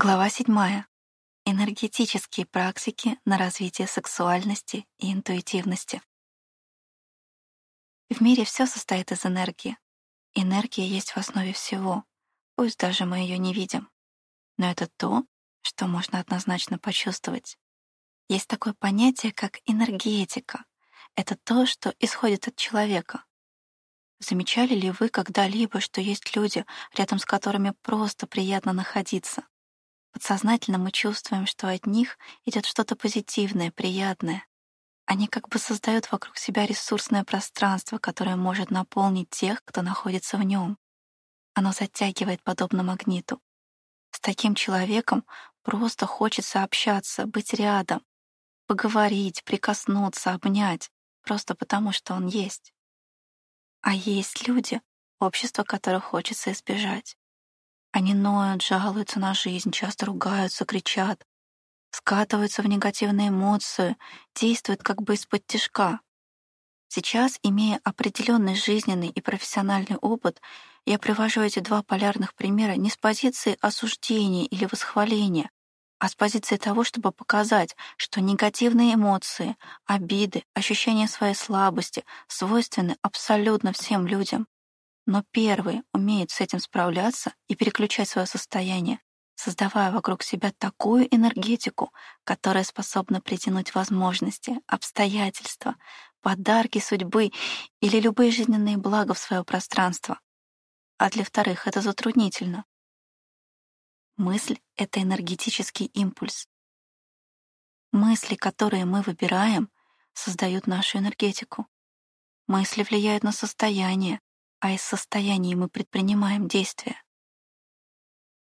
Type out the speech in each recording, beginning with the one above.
Глава 7. Энергетические практики на развитие сексуальности и интуитивности. В мире все состоит из энергии. Энергия есть в основе всего, пусть даже мы ее не видим. Но это то, что можно однозначно почувствовать. Есть такое понятие, как энергетика. Это то, что исходит от человека. Замечали ли вы когда-либо, что есть люди, рядом с которыми просто приятно находиться? Подсознательно мы чувствуем, что от них идет что-то позитивное, приятное. Они как бы создают вокруг себя ресурсное пространство, которое может наполнить тех, кто находится в нем. Оно затягивает подобно магниту. С таким человеком просто хочется общаться, быть рядом, поговорить, прикоснуться, обнять, просто потому что он есть. А есть люди, общество которых хочется избежать. Они ноют, жалуются на жизнь, часто ругаются, кричат, скатываются в негативные эмоции, действуют как бы из-под тяжка. Сейчас, имея определенный жизненный и профессиональный опыт, я привожу эти два полярных примера не с позиции осуждения или восхваления, а с позиции того, чтобы показать, что негативные эмоции, обиды, ощущение своей слабости свойственны абсолютно всем людям. Но первый умеет с этим справляться и переключать свое состояние, создавая вокруг себя такую энергетику, которая способна притянуть возможности, обстоятельства, подарки судьбы или любые жизненные блага в свое пространство. А для вторых это затруднительно. Мысль — это энергетический импульс. Мысли, которые мы выбираем, создают нашу энергетику. Мысли влияют на состояние, а из состояния мы предпринимаем действия.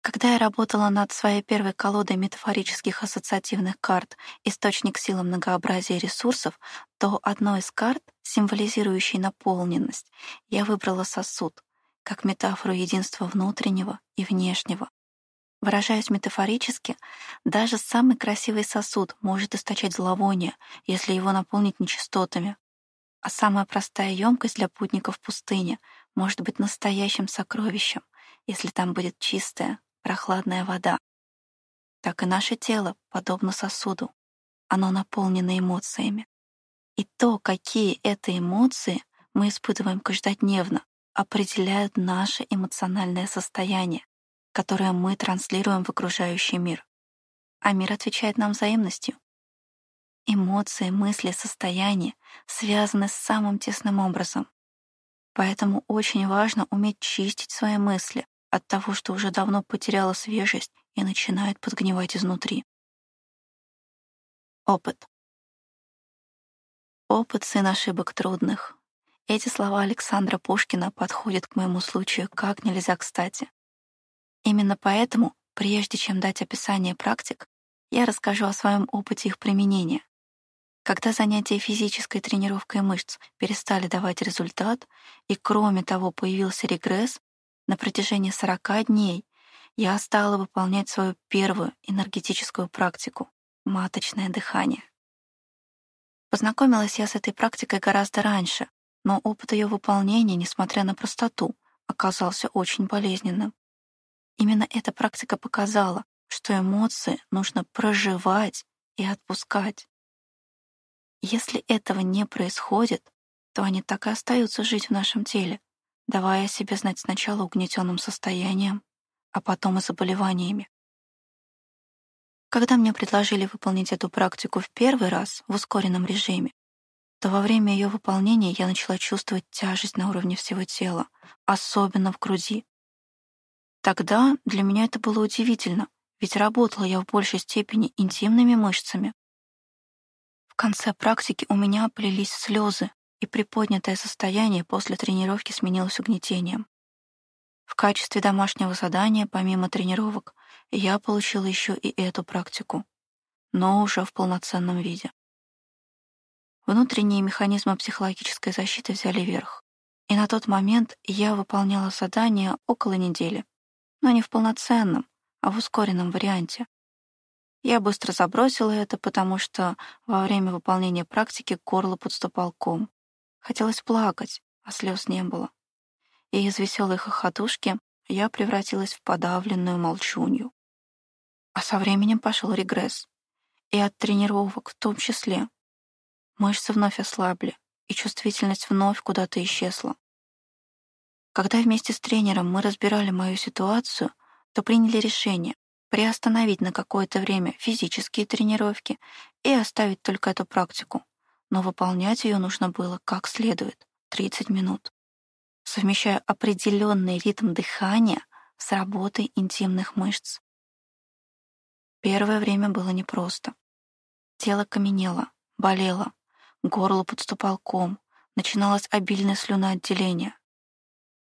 Когда я работала над своей первой колодой метафорических ассоциативных карт «Источник силы многообразия ресурсов», то одной из карт, символизирующей наполненность, я выбрала сосуд, как метафору единства внутреннего и внешнего. Выражаясь метафорически, даже самый красивый сосуд может источать зловоние, если его наполнить нечистотами, а самая простая емкость для путников пустыни может быть настоящим сокровищем, если там будет чистая, прохладная вода. Так и наше тело подобно сосуду. Оно наполнено эмоциями. И то, какие это эмоции мы испытываем каждодневно, определяют наше эмоциональное состояние, которое мы транслируем в окружающий мир. А мир отвечает нам взаимностью. Эмоции, мысли, состояния связаны самым тесным образом. Поэтому очень важно уметь чистить свои мысли от того, что уже давно потеряла свежесть и начинает подгнивать изнутри. Опыт. Опыт — сын ошибок трудных. Эти слова Александра Пушкина подходят к моему случаю как нельзя кстати. Именно поэтому, прежде чем дать описание практик, я расскажу о своем опыте их применения. Когда занятия физической тренировкой мышц перестали давать результат, и кроме того появился регресс, на протяжении 40 дней я стала выполнять свою первую энергетическую практику — маточное дыхание. Познакомилась я с этой практикой гораздо раньше, но опыт ее выполнения, несмотря на простоту, оказался очень болезненным. Именно эта практика показала, что эмоции нужно проживать и отпускать. Если этого не происходит, то они так и остаются жить в нашем теле, давая себе знать сначала угнетенным состоянием, а потом и заболеваниями. Когда мне предложили выполнить эту практику в первый раз в ускоренном режиме, то во время ее выполнения я начала чувствовать тяжесть на уровне всего тела, особенно в груди. Тогда для меня это было удивительно, ведь работала я в большей степени интимными мышцами, в конце практики у меня полились слезы, и приподнятое состояние после тренировки сменилось угнетением. В качестве домашнего задания, помимо тренировок, я получила еще и эту практику, но уже в полноценном виде. Внутренние механизмы психологической защиты взяли верх, и на тот момент я выполняла задание около недели, но не в полноценном, а в ускоренном варианте. Я быстро забросила это, потому что во время выполнения практики к подступал ком. Хотелось плакать, а слез не было. И из веселой хохотушки я превратилась в подавленную молчунью. А со временем пошел регресс. И от тренировок в том числе. Мышцы вновь ослабли, и чувствительность вновь куда-то исчезла. Когда вместе с тренером мы разбирали мою ситуацию, то приняли решение приостановить на какое-то время физические тренировки и оставить только эту практику. Но выполнять ее нужно было как следует — 30 минут, совмещая определенный ритм дыхания с работой интимных мышц. Первое время было непросто. Тело каменело, болело, горло подступал ком, начиналось обильное слюноотделение.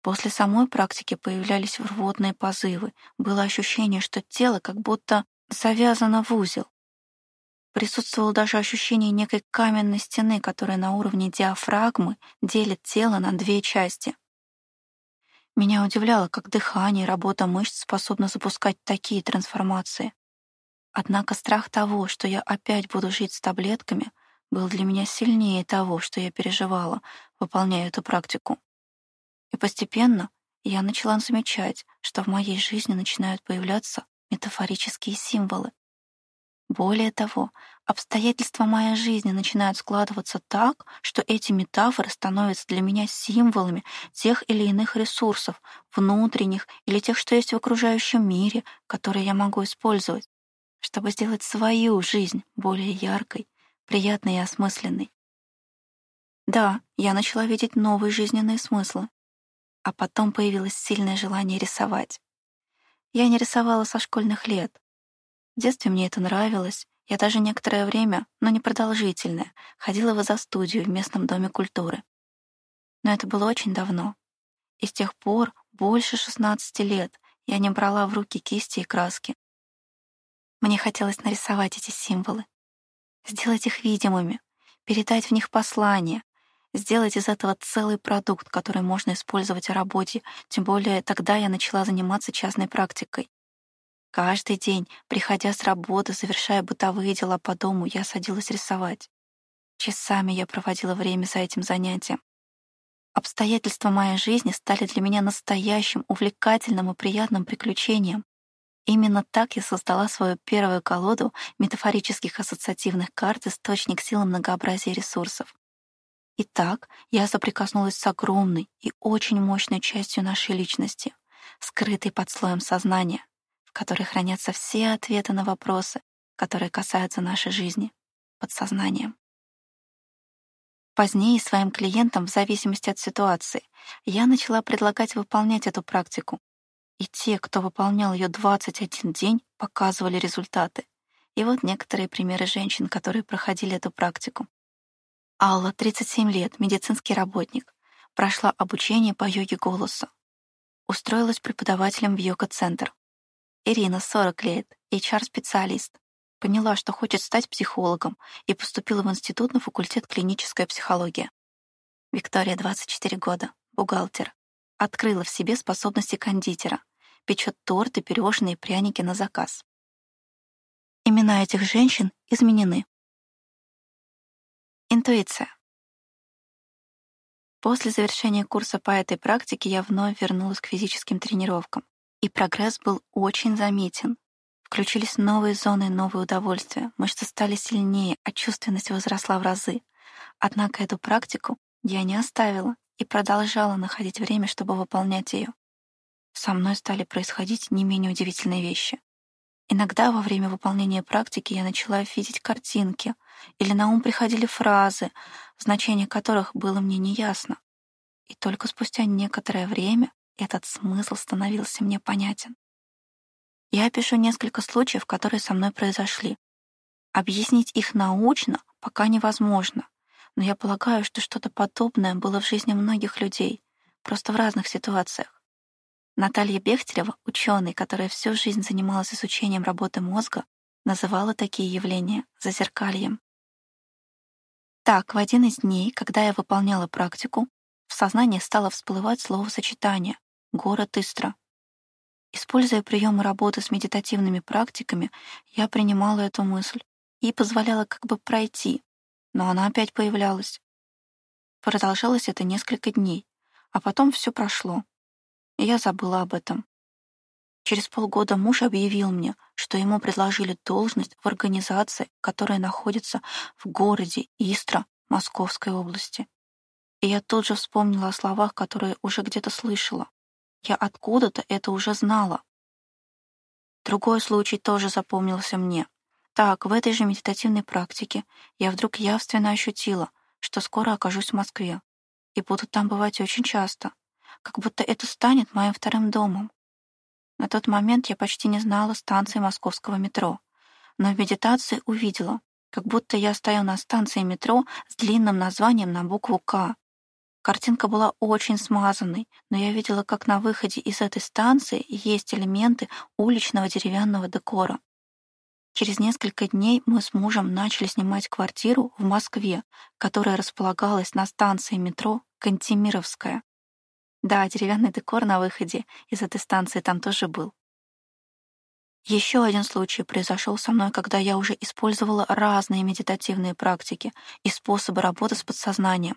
После самой практики появлялись рвотные позывы. Было ощущение, что тело как будто завязано в узел. Присутствовало даже ощущение некой каменной стены, которая на уровне диафрагмы делит тело на две части. Меня удивляло, как дыхание и работа мышц способны запускать такие трансформации. Однако страх того, что я опять буду жить с таблетками, был для меня сильнее того, что я переживала, выполняя эту практику. И постепенно я начала замечать, что в моей жизни начинают появляться метафорические символы. Более того, обстоятельства моей жизни начинают складываться так, что эти метафоры становятся для меня символами тех или иных ресурсов, внутренних или тех, что есть в окружающем мире, которые я могу использовать, чтобы сделать свою жизнь более яркой, приятной и осмысленной. Да, я начала видеть новые жизненные смыслы, а потом появилось сильное желание рисовать. Я не рисовала со школьных лет. В детстве мне это нравилось. Я даже некоторое время, но не продолжительное, ходила в студию в местном доме культуры. Но это было очень давно. И с тех пор, больше 16 лет, я не брала в руки кисти и краски. Мне хотелось нарисовать эти символы, сделать их видимыми, передать в них послание, сделать из этого целый продукт, который можно использовать в работе, тем более тогда я начала заниматься частной практикой. Каждый день, приходя с работы, завершая бытовые дела по дому, я садилась рисовать. Часами я проводила время за этим занятием. Обстоятельства моей жизни стали для меня настоящим, увлекательным и приятным приключением. Именно так я создала свою первую колоду метафорических ассоциативных карт «Источник силы многообразия ресурсов». Итак, я соприкоснулась с огромной и очень мощной частью нашей личности, скрытой под слоем сознания, в которой хранятся все ответы на вопросы, которые касаются нашей жизни, подсознанием. Позднее своим клиентам, в зависимости от ситуации, я начала предлагать выполнять эту практику. И те, кто выполнял ее 21 день, показывали результаты. И вот некоторые примеры женщин, которые проходили эту практику. Алла, 37 лет, медицинский работник. Прошла обучение по йоге голоса. Устроилась преподавателем в йога-центр. Ирина, 40 лет, HR-специалист. Поняла, что хочет стать психологом и поступила в институт на факультет клиническая психология. Виктория, 24 года, бухгалтер. Открыла в себе способности кондитера. Печет торты, пирожные, пряники на заказ. Имена этих женщин изменены. Интуиция. После завершения курса по этой практике я вновь вернулась к физическим тренировкам, и прогресс был очень заметен. Включились новые зоны, новые удовольствия, мышцы стали сильнее, а чувственность возросла в разы. Однако эту практику я не оставила и продолжала находить время, чтобы выполнять ее. Со мной стали происходить не менее удивительные вещи. Иногда во время выполнения практики я начала видеть картинки, или на ум приходили фразы, значение которых было мне неясно. И только спустя некоторое время этот смысл становился мне понятен. Я опишу несколько случаев, которые со мной произошли. Объяснить их научно пока невозможно, но я полагаю, что что-то подобное было в жизни многих людей, просто в разных ситуациях. Наталья Бехтерева, ученый, которая всю жизнь занималась изучением работы мозга, называла такие явления зазеркальем. Так, в один из дней, когда я выполняла практику, в сознании стало всплывать словосочетание «город Истра». Используя приемы работы с медитативными практиками, я принимала эту мысль и позволяла как бы пройти, но она опять появлялась. Продолжалось это несколько дней, а потом все прошло, я забыла об этом. Через полгода муж объявил мне, что ему предложили должность в организации, которая находится в городе Истра Московской области. И я тут же вспомнила о словах, которые уже где-то слышала. Я откуда-то это уже знала. Другой случай тоже запомнился мне. Так, в этой же медитативной практике я вдруг явственно ощутила, что скоро окажусь в Москве и буду там бывать очень часто, как будто это станет моим вторым домом. На тот момент я почти не знала станции московского метро, но в медитации увидела, как будто я стою на станции метро с длинным названием на букву «К», Картинка была очень смазанной, но я видела, как на выходе из этой станции есть элементы уличного деревянного декора. Через несколько дней мы с мужем начали снимать квартиру в Москве, которая располагалась на станции метро Кантемировская. Да, деревянный декор на выходе из этой станции там тоже был. Еще один случай произошел со мной, когда я уже использовала разные медитативные практики и способы работы с подсознанием.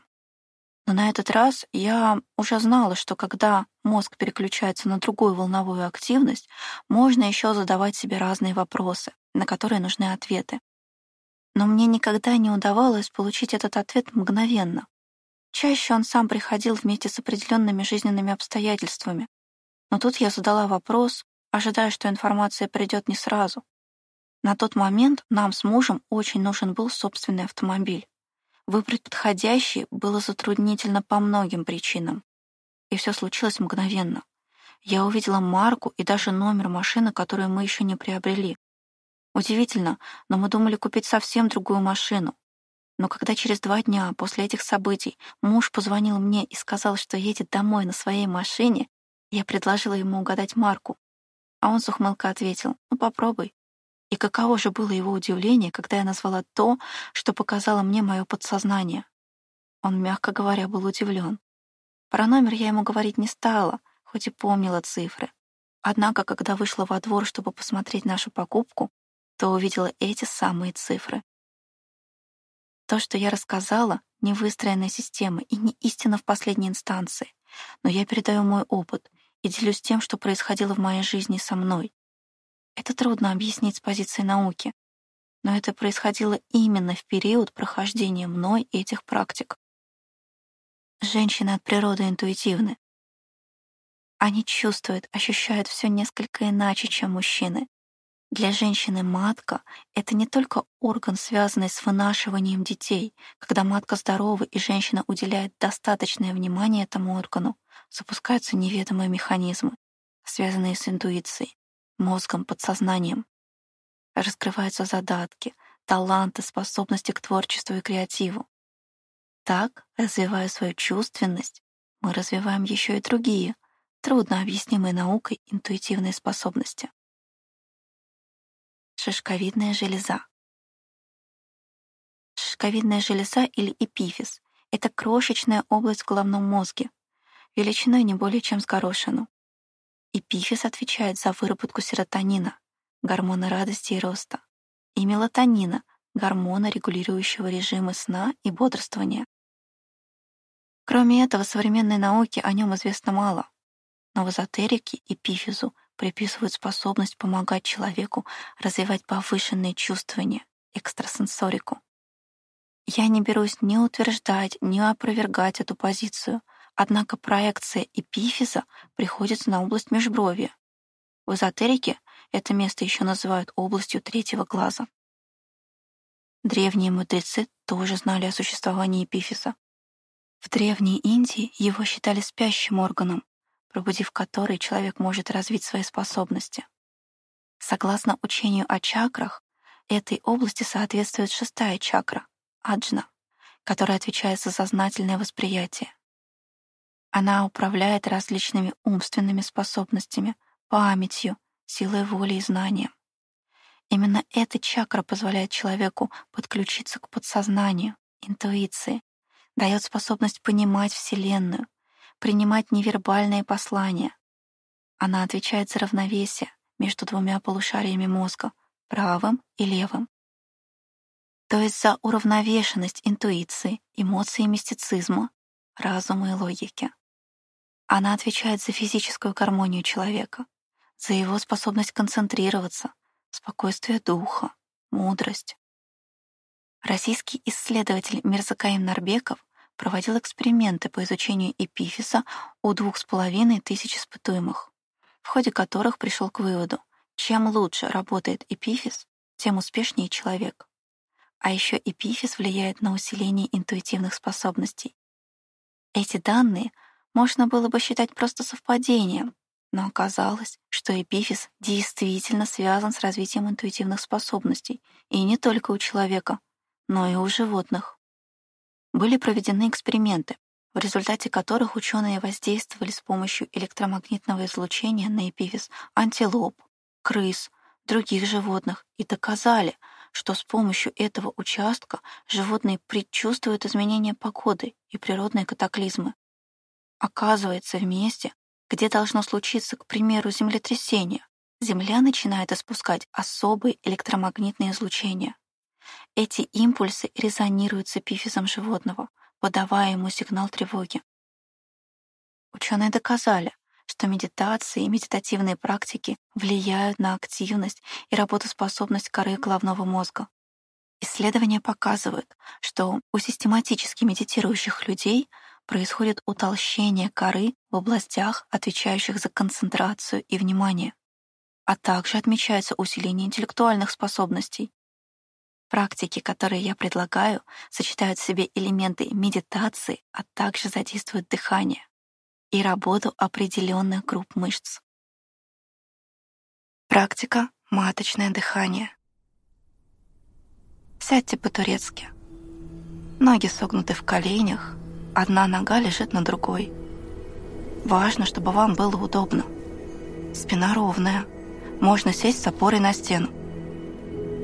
Но на этот раз я уже знала, что когда мозг переключается на другую волновую активность, можно еще задавать себе разные вопросы, на которые нужны ответы. Но мне никогда не удавалось получить этот ответ мгновенно. Чаще он сам приходил вместе с определенными жизненными обстоятельствами. Но тут я задала вопрос, ожидая, что информация придет не сразу. На тот момент нам с мужем очень нужен был собственный автомобиль. Выбрать подходящий было затруднительно по многим причинам. И все случилось мгновенно. Я увидела марку и даже номер машины, которую мы еще не приобрели. Удивительно, но мы думали купить совсем другую машину. Но когда через два дня после этих событий муж позвонил мне и сказал, что едет домой на своей машине, я предложила ему угадать марку. А он с ухмылкой ответил, ну попробуй. И каково же было его удивление, когда я назвала то, что показало мне мое подсознание. Он, мягко говоря, был удивлен. Про номер я ему говорить не стала, хоть и помнила цифры. Однако, когда вышла во двор, чтобы посмотреть нашу покупку, то увидела эти самые цифры. То, что я рассказала, не выстроенная система и не истина в последней инстанции, но я передаю мой опыт и делюсь тем, что происходило в моей жизни со мной. Это трудно объяснить с позиции науки, но это происходило именно в период прохождения мной этих практик. Женщины от природы интуитивны. Они чувствуют, ощущают все несколько иначе, чем мужчины. Для женщины матка — это не только орган, связанный с вынашиванием детей. Когда матка здорова и женщина уделяет достаточное внимание этому органу, запускаются неведомые механизмы, связанные с интуицией мозгом, подсознанием. Раскрываются задатки, таланты, способности к творчеству и креативу. Так, развивая свою чувственность, мы развиваем еще и другие, трудно объяснимые наукой интуитивные способности. Шишковидная железа. Шишковидная железа или эпифиз — это крошечная область в головном мозге, величиной не более чем с горошину. Эпифиз отвечает за выработку серотонина, гормона радости и роста, и мелатонина, гормона, регулирующего режимы сна и бодрствования. Кроме этого, современной науке о нем известно мало, но в эзотерике эпифизу приписывают способность помогать человеку развивать повышенные чувствования, экстрасенсорику. Я не берусь ни утверждать, ни опровергать эту позицию — Однако проекция эпифиза приходится на область межбровья. В эзотерике это место еще называют областью третьего глаза. Древние мудрецы тоже знали о существовании эпифиза. В Древней Индии его считали спящим органом, пробудив который человек может развить свои способности. Согласно учению о чакрах, этой области соответствует шестая чакра — аджна, которая отвечает за сознательное восприятие. Она управляет различными умственными способностями, памятью, силой воли и знанием. Именно эта чакра позволяет человеку подключиться к подсознанию, интуиции, дает способность понимать Вселенную, принимать невербальные послания. Она отвечает за равновесие между двумя полушариями мозга, правым и левым. То есть за уравновешенность интуиции, эмоций и мистицизма, разума и логики. Она отвечает за физическую гармонию человека, за его способность концентрироваться, спокойствие духа, мудрость. Российский исследователь Мирзакаим Нарбеков проводил эксперименты по изучению эпифиса у двух с половиной тысяч испытуемых, в ходе которых пришел к выводу, чем лучше работает эпифиз, тем успешнее человек. А еще эпифиз влияет на усиление интуитивных способностей. Эти данные можно было бы считать просто совпадением, но оказалось, что эпифиз действительно связан с развитием интуитивных способностей, и не только у человека, но и у животных. Были проведены эксперименты, в результате которых ученые воздействовали с помощью электромагнитного излучения на эпифиз антилоп, крыс, других животных и доказали, что с помощью этого участка животные предчувствуют изменения погоды и природные катаклизмы. Оказывается, в месте, где должно случиться, к примеру, землетрясение, Земля начинает испускать особые электромагнитные излучения. Эти импульсы резонируют с эпифизом животного, подавая ему сигнал тревоги. Ученые доказали, что медитации и медитативные практики влияют на активность и работоспособность коры головного мозга. Исследования показывают, что у систематически медитирующих людей происходит утолщение коры в областях, отвечающих за концентрацию и внимание, а также отмечается усиление интеллектуальных способностей. Практики, которые я предлагаю, сочетают в себе элементы медитации, а также задействуют дыхание и работу определенных групп мышц. Практика маточное дыхание. Сядьте по-турецки. Ноги согнуты в коленях, Одна нога лежит на другой. Важно, чтобы вам было удобно. Спина ровная. Можно сесть с опорой на стену.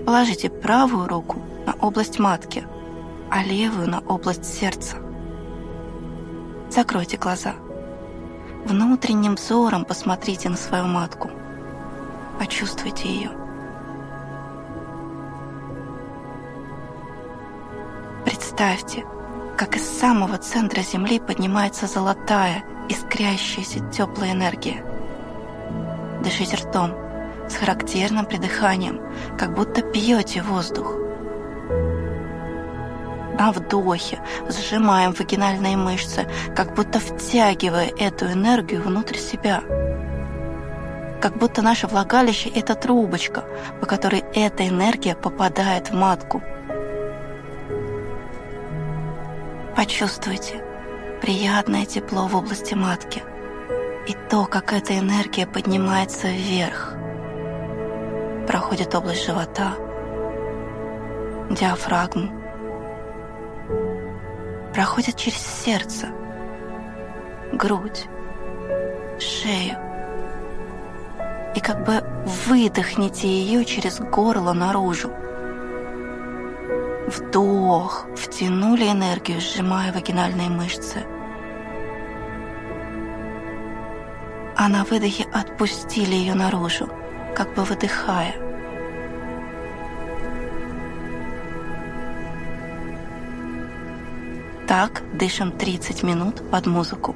Положите правую руку на область матки, а левую на область сердца. Закройте глаза. Внутренним взором посмотрите на свою матку. Почувствуйте ее. Представьте, как из самого центра Земли поднимается золотая, искрящаяся теплая энергия. Дышите ртом, с характерным придыханием, как будто пьете воздух. На вдохе сжимаем вагинальные мышцы, как будто втягивая эту энергию внутрь себя. Как будто наше влагалище — это трубочка, по которой эта энергия попадает в матку — Почувствуйте приятное тепло в области матки и то, как эта энергия поднимается вверх. Проходит область живота, диафрагму, проходит через сердце, грудь, шею. И как бы выдохните ее через горло наружу. Вдох. Втянули энергию, сжимая вагинальные мышцы. А на выдохе отпустили ее наружу, как бы выдыхая. Так дышим 30 минут под музыку.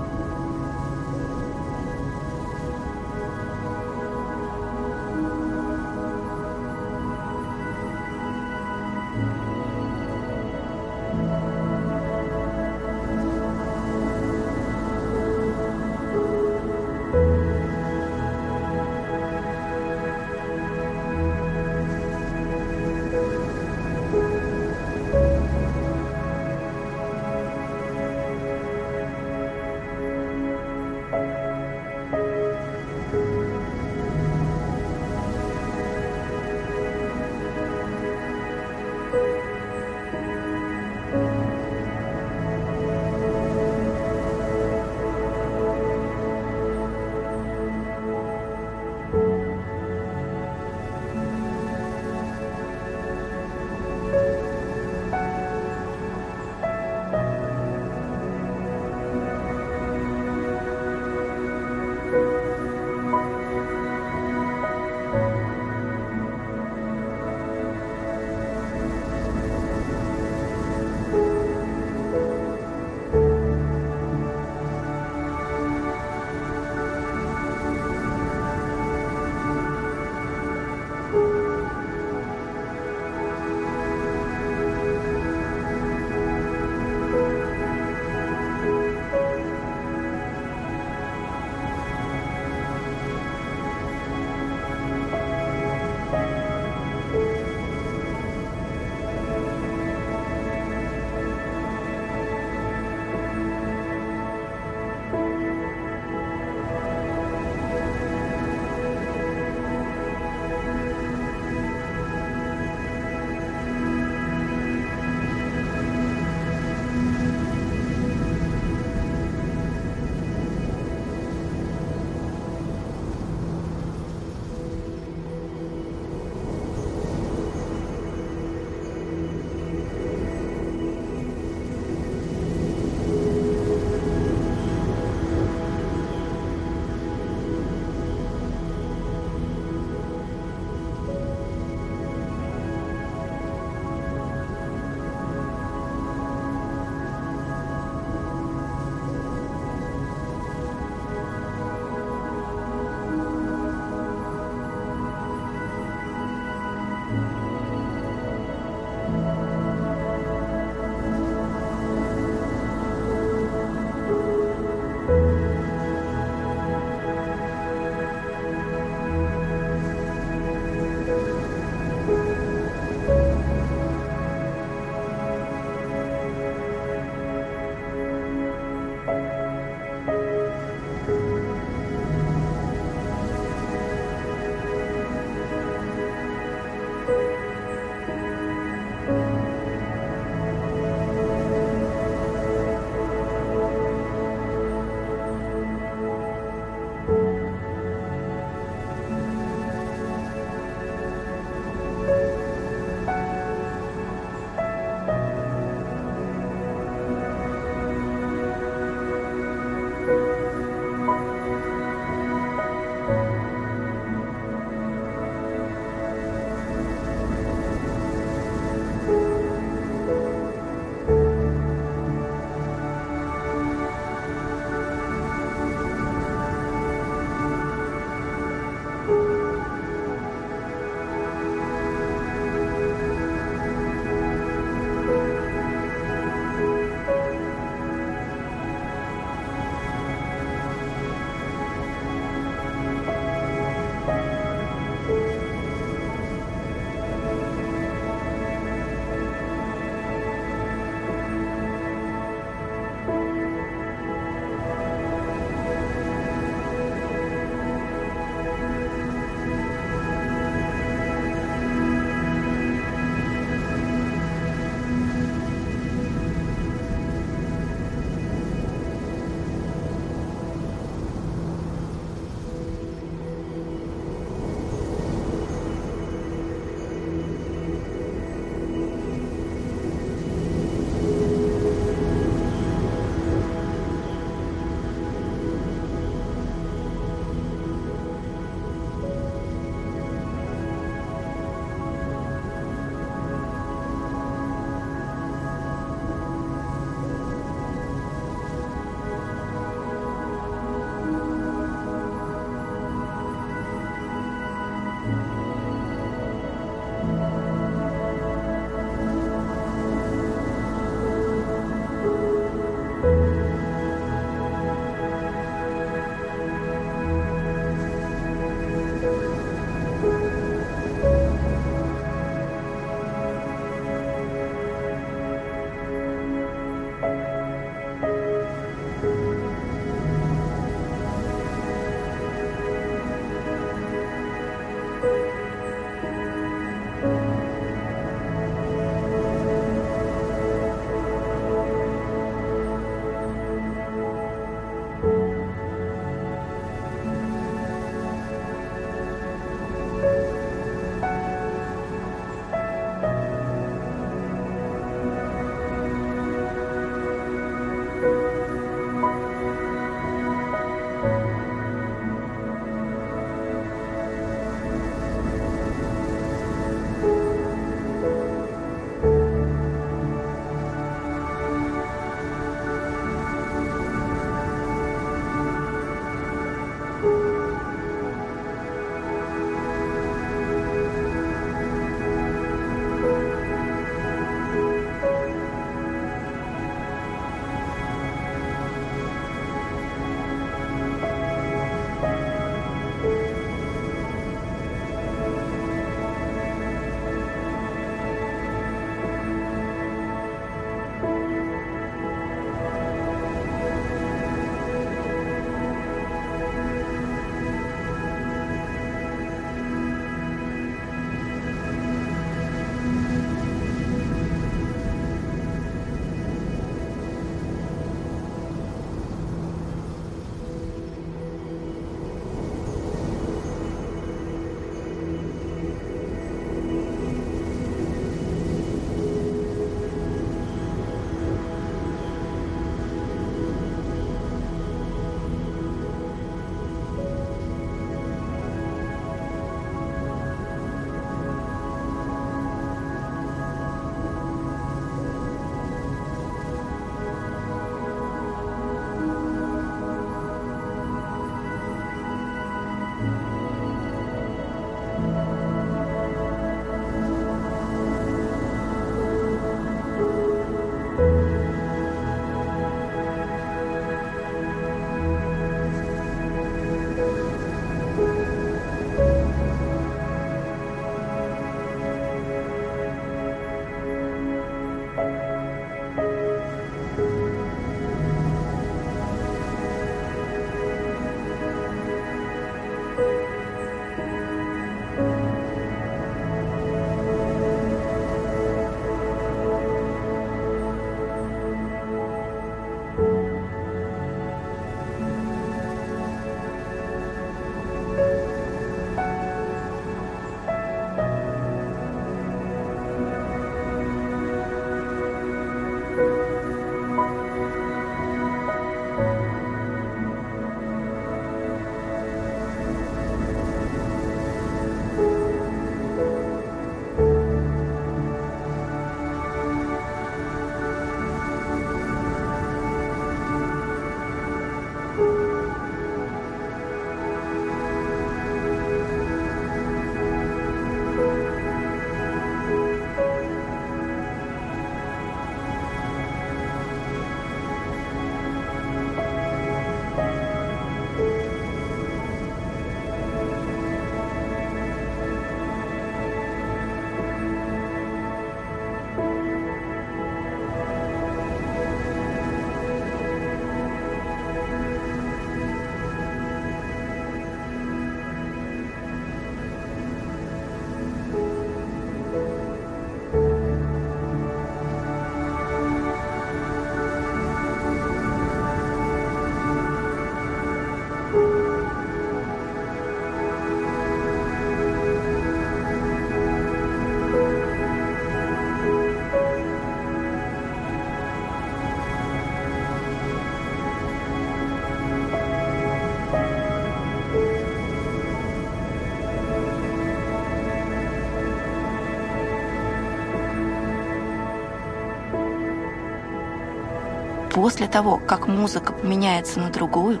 После того, как музыка поменяется на другую,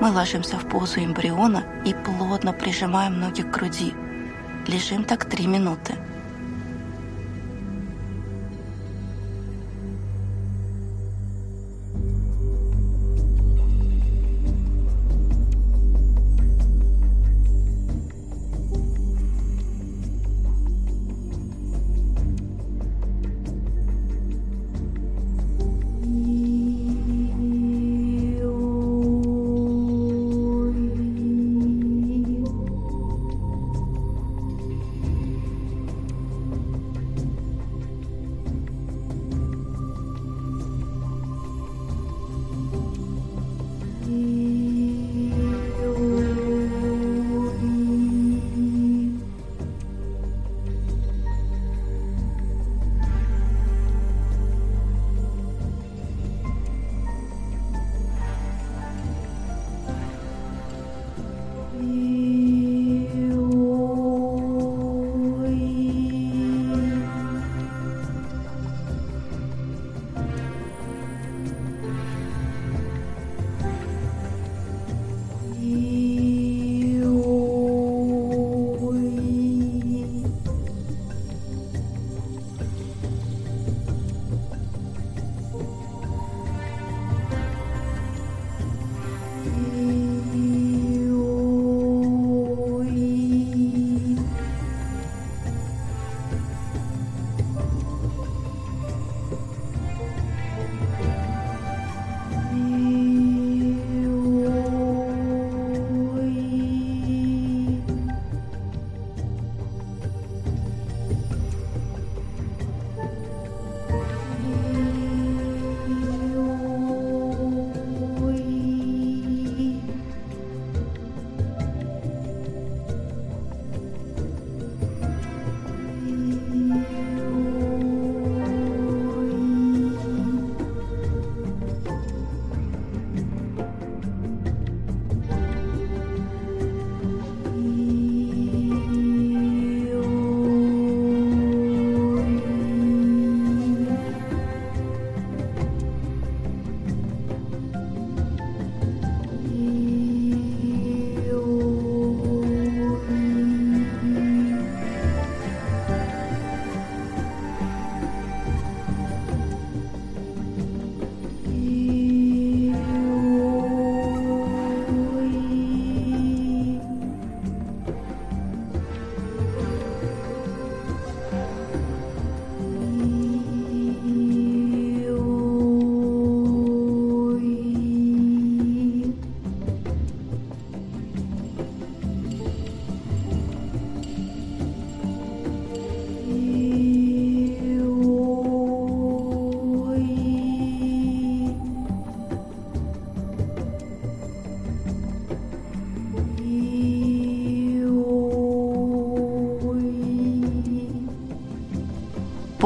мы ложимся в позу эмбриона и плотно прижимаем ноги к груди. Лежим так три минуты.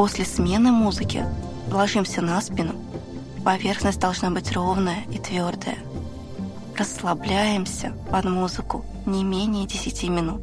После смены музыки ложимся на спину. Поверхность должна быть ровная и твердая. Расслабляемся под музыку не менее 10 минут.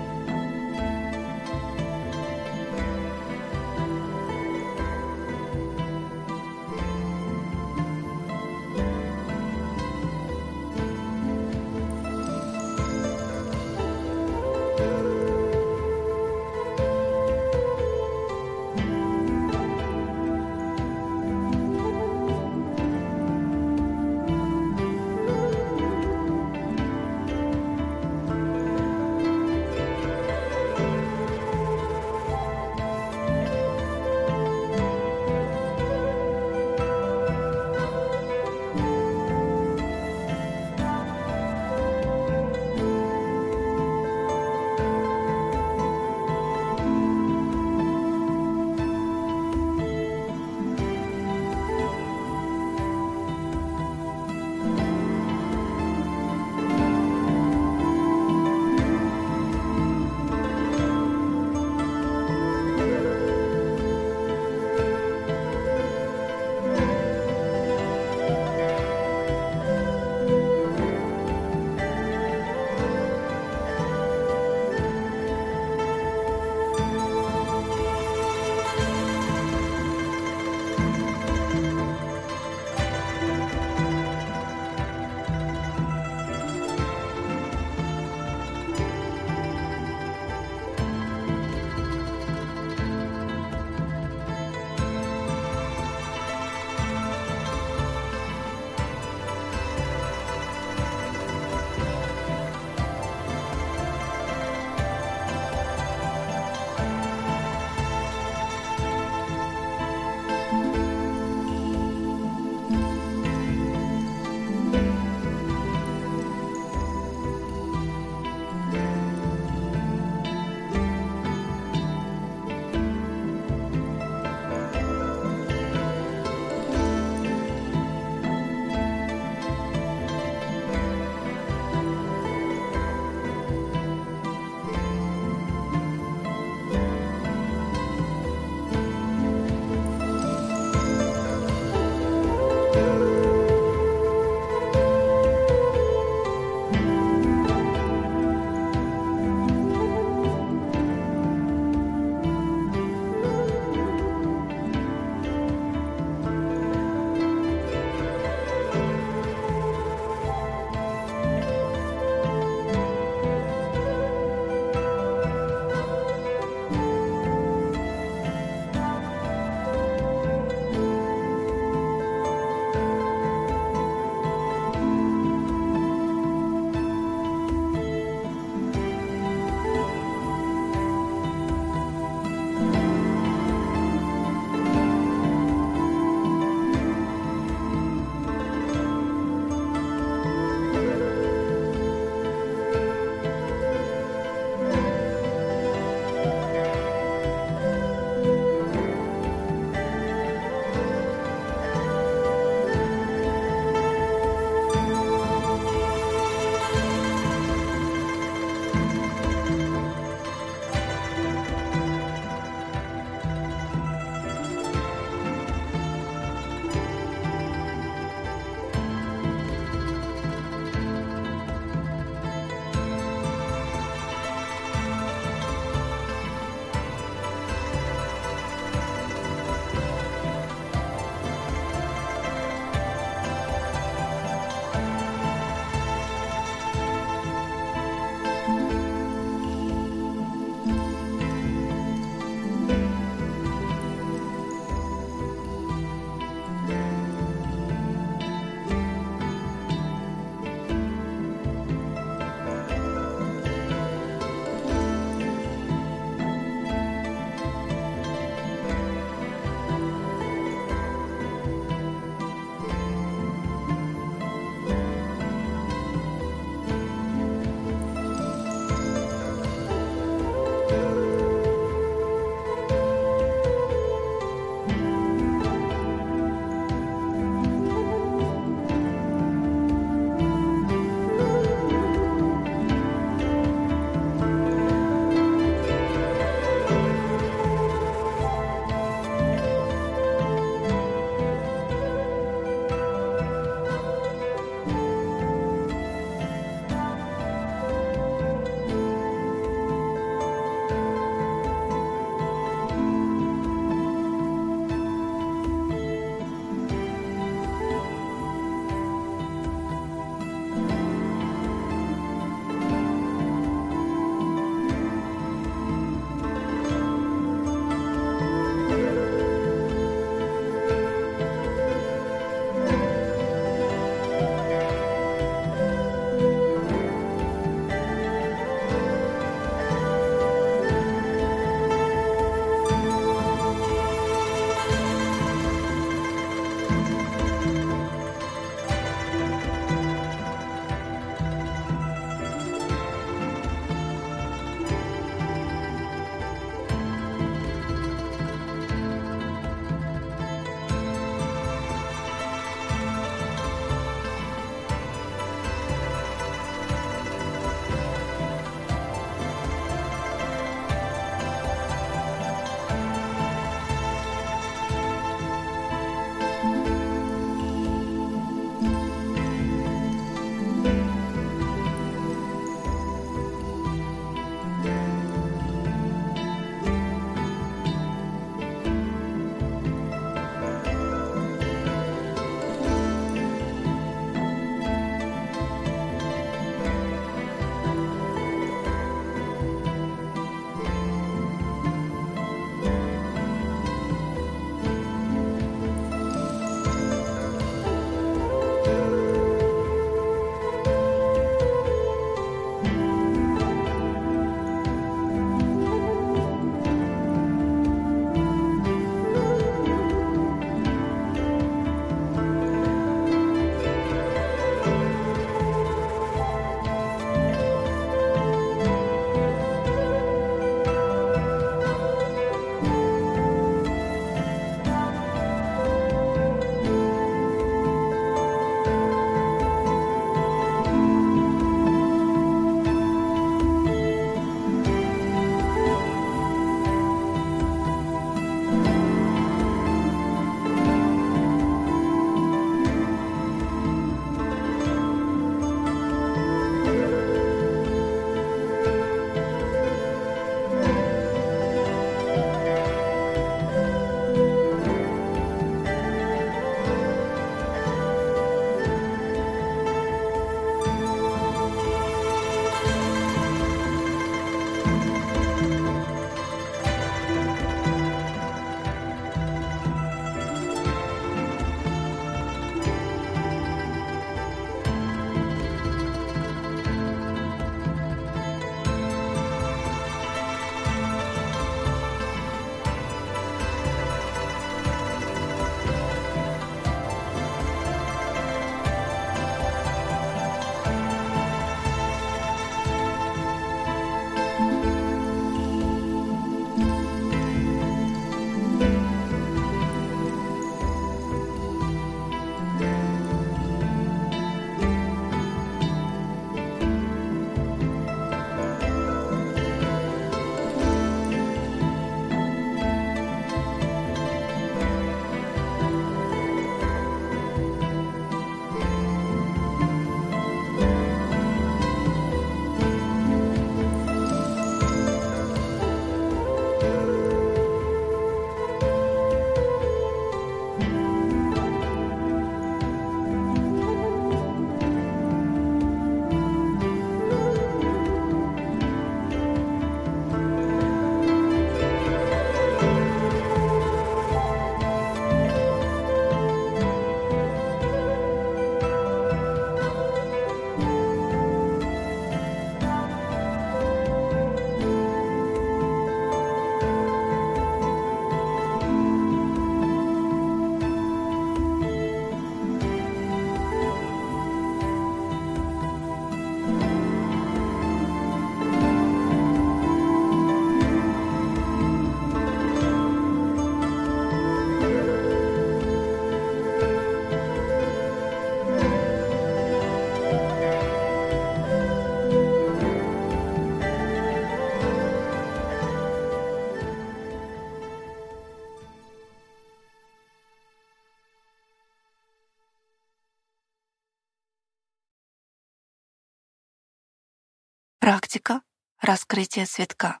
Практика раскрытия цветка.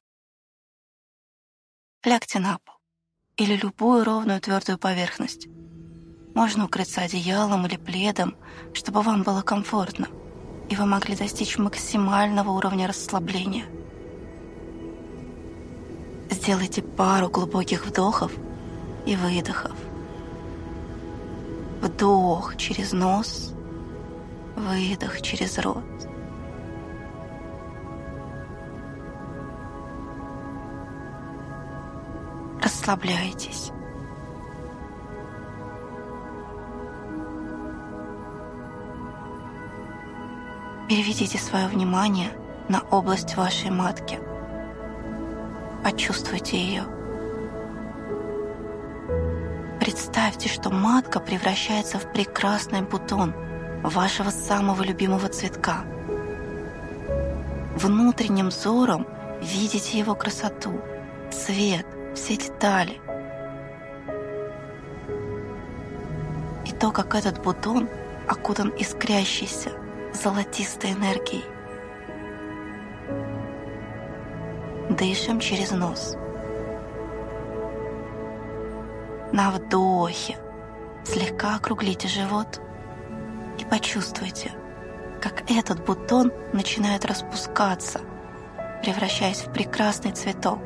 Лягте на пол или любую ровную твердую поверхность. Можно укрыться одеялом или пледом, чтобы вам было комфортно, и вы могли достичь максимального уровня расслабления. Сделайте пару глубоких вдохов и выдохов. Вдох через нос, выдох через рот. Расслабляйтесь. Переведите свое внимание на область вашей матки. Почувствуйте ее. Представьте, что матка превращается в прекрасный бутон вашего самого любимого цветка. Внутренним взором видите его красоту, цвет, все детали. И то, как этот бутон окутан искрящейся, золотистой энергией. Дышим через нос – на вдохе слегка округлите живот и почувствуйте, как этот бутон начинает распускаться, превращаясь в прекрасный цветок.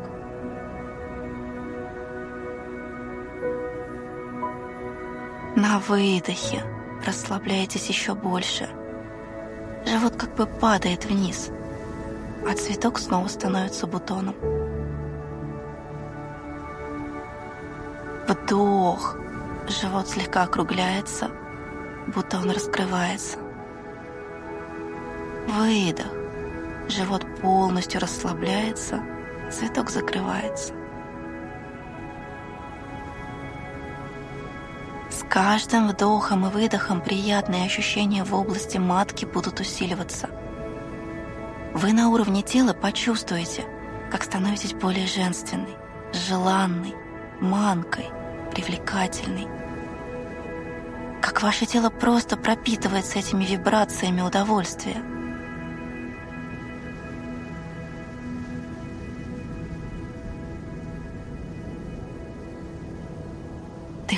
На выдохе расслабляйтесь еще больше. Живот как бы падает вниз, а цветок снова становится бутоном. Вдох. Живот слегка округляется, будто он раскрывается. Выдох. Живот полностью расслабляется, цветок закрывается. Каждым вдохом и выдохом приятные ощущения в области матки будут усиливаться. Вы на уровне тела почувствуете, как становитесь более женственной, желанной, манкой, привлекательной. Как ваше тело просто пропитывается этими вибрациями удовольствия.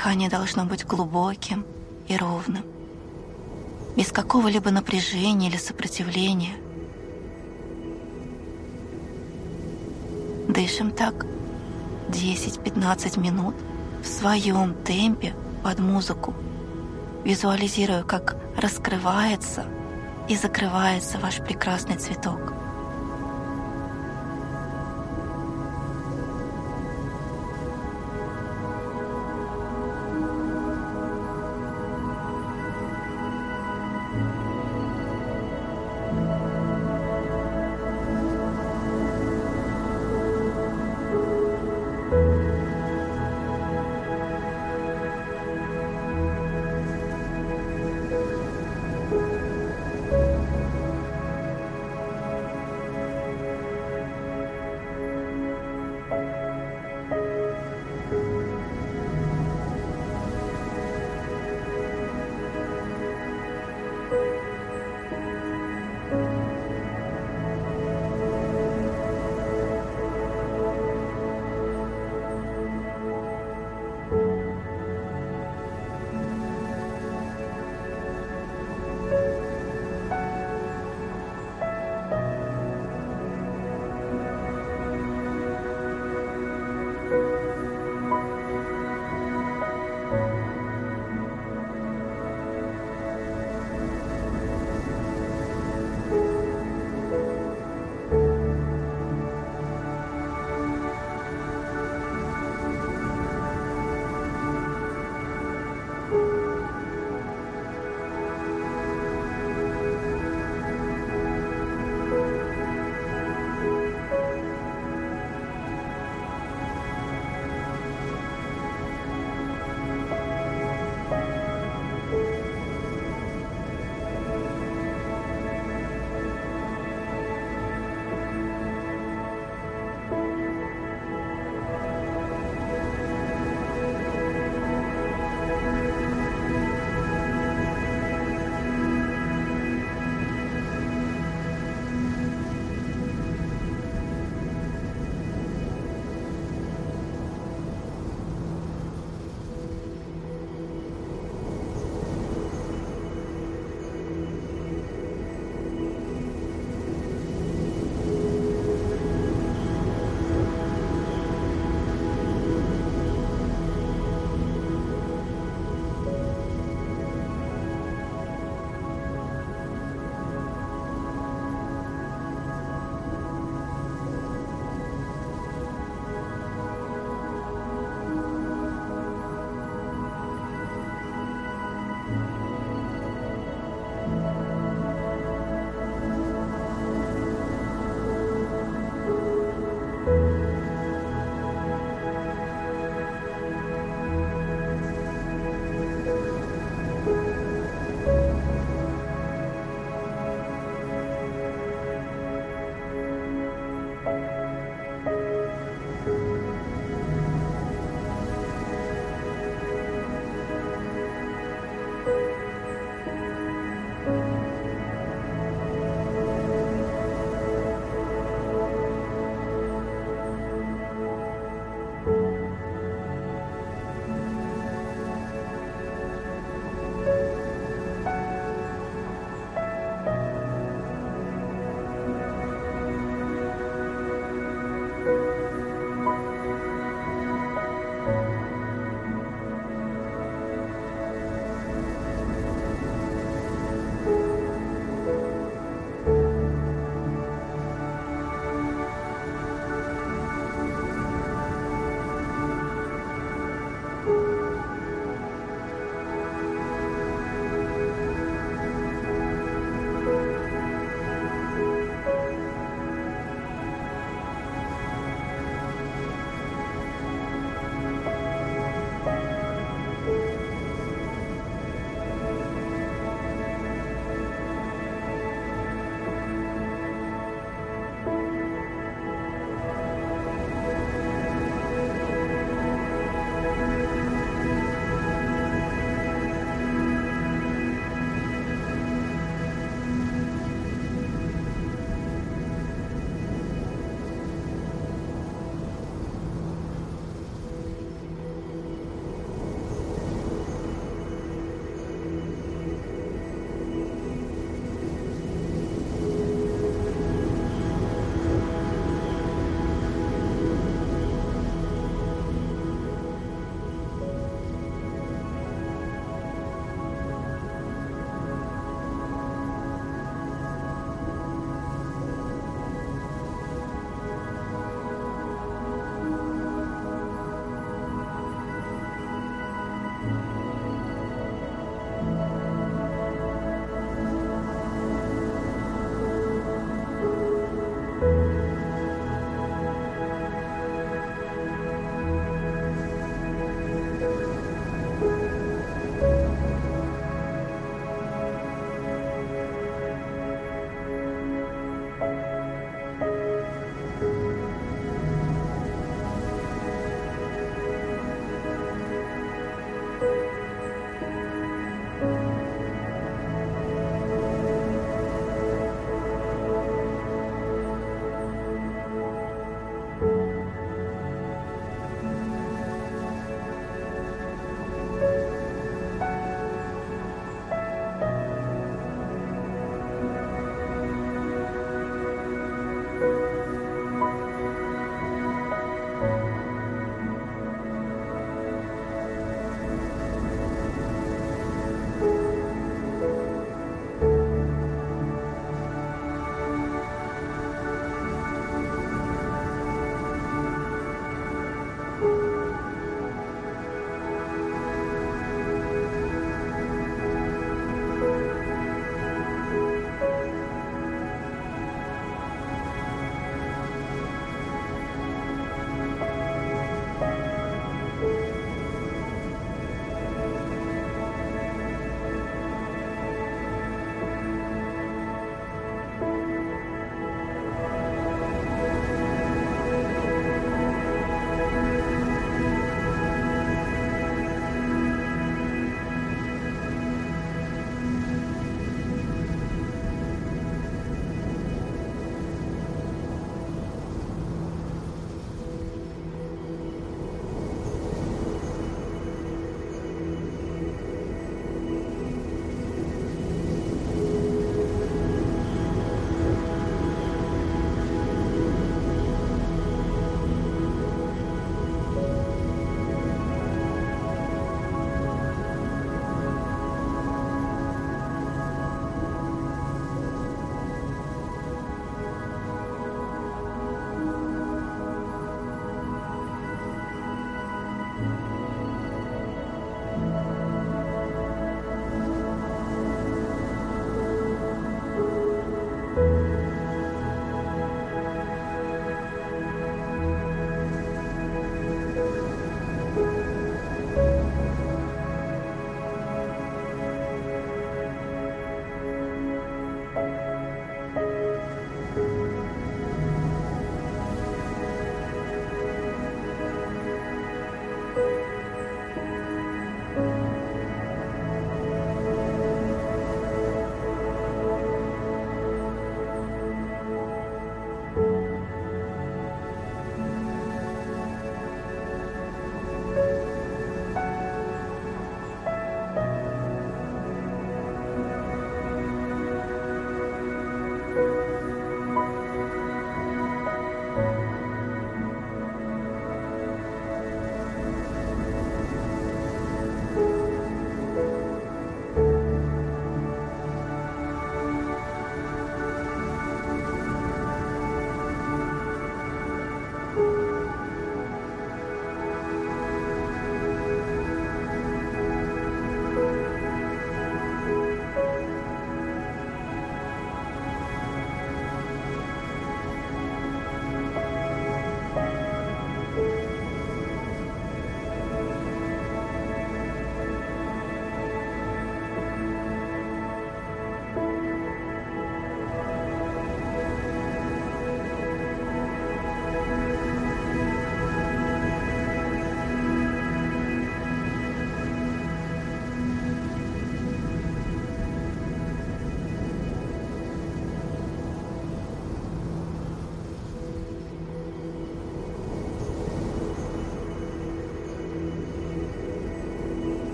Дыхание должно быть глубоким и ровным, без какого-либо напряжения или сопротивления. Дышим так 10-15 минут – в своем темпе под музыку, визуализируя, как раскрывается и закрывается ваш прекрасный цветок.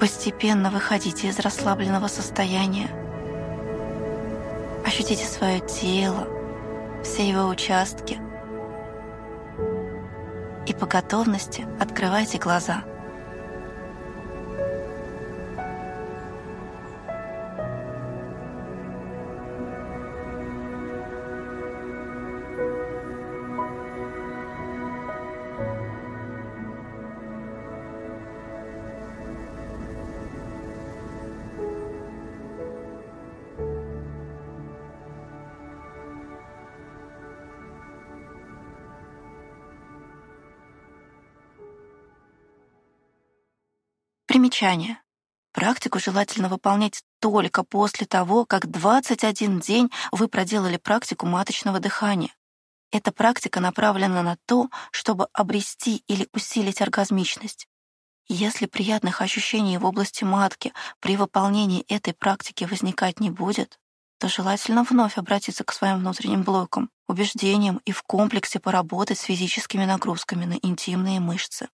Постепенно выходите из расслабленного состояния. Ощутите свое тело, все его участки. И по готовности открывайте глаза. Примечание. Практику желательно выполнять только после того, как 21 день вы проделали практику маточного дыхания. Эта практика направлена на то, чтобы обрести или усилить оргазмичность. Если приятных ощущений в области матки при выполнении этой практики возникать не будет, то желательно вновь обратиться к своим внутренним блокам, убеждениям и в комплексе поработать с физическими нагрузками на интимные мышцы.